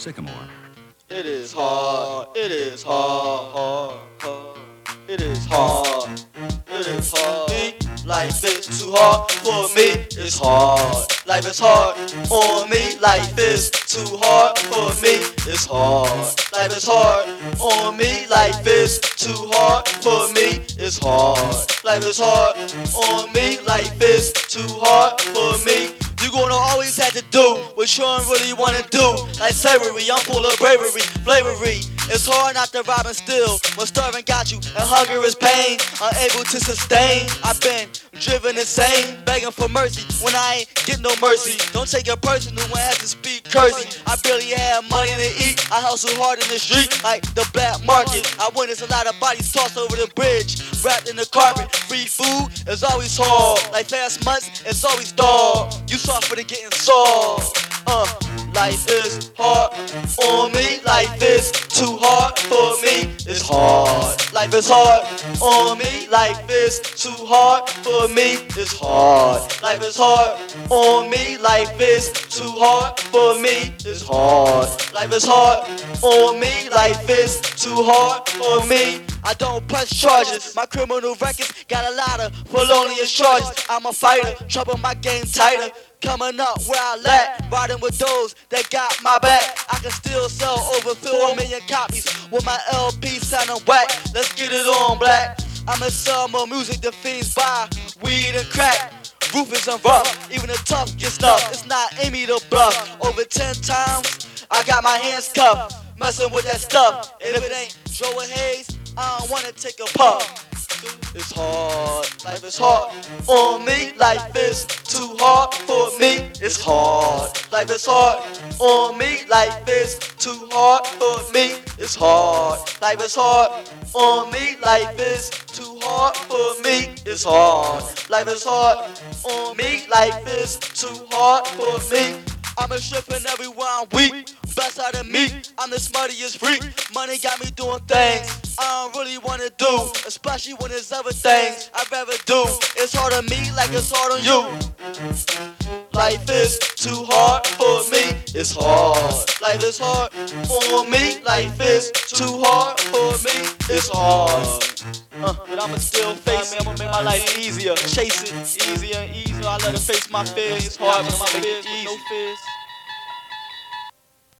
Sycamore. It is hard. It is hard. hard, hard. It is hard. It is hard. Life is too hard for me. It's hard. Life is hard on me. Life is too hard for me. It's hard. Life is hard on me. Life is too hard for me. It's hard. Life is hard on me. Life is too hard for me. Have to do what you don't really wanna do. Like slavery, I'm full of bravery, slavery. It's hard not to rob and steal when starving got you and hunger is pain. Unable to sustain. I've been driven insane, begging for mercy when I ain't get no mercy. Don't take it personal I have to speak cursing. I barely have money to eat. I hustle hard in the street like the black market. I witness a lot of bodies tossed over the bridge, wrapped in the carpet. Free food is always hard. Like fast months, it's always dog. You suffer to getting soft. Uh, life is hard on me. Life is too hard for me. It's hard. Life is hard on me. Life is too hard for me. It's hard. Life is hard on me. Life is too hard for me. It's hard. Life is hard on me. Life is too hard for me. I don't press charges. My criminal records got a lot of felonious charges. I'm a fighter, trouble my game tighter. Coming up where I lack, riding with those that got my back. I can still sell over 4 million copies with my LP sounding whack. Let's get it on, black. I'ma sell more music than fiends buy weed and crack. Roof is rough, even the tough get snuffed. It's not Amy the bluff. Over 10 times, I got my hands cuffed, messing with that stuff. And if it ain't Joe Hayes, I don't wanna take a puff. It's hard, life is hard on me. Life is too hard for me. It's hard, life is hard on me. Life is too hard for me. It's hard, life is hard on me. Life is too hard for me. It's hard, life is hard on me. Life is too hard for me. I'm a stripping everywhere I'm weak. Best out of me, I'm the smartest freak. Money got me doing things I don't really wanna do, especially when there's other things I'd rather do. It's hard on me like it's hard on you. Life is too hard for me. It's hard. Life is hard for me. Life is too hard for me. It's hard. Uh, but I'ma still face it. I'ma make my life easier. Chase it easier and easier. I let it face my fears. It's hard, but my fears, no fears.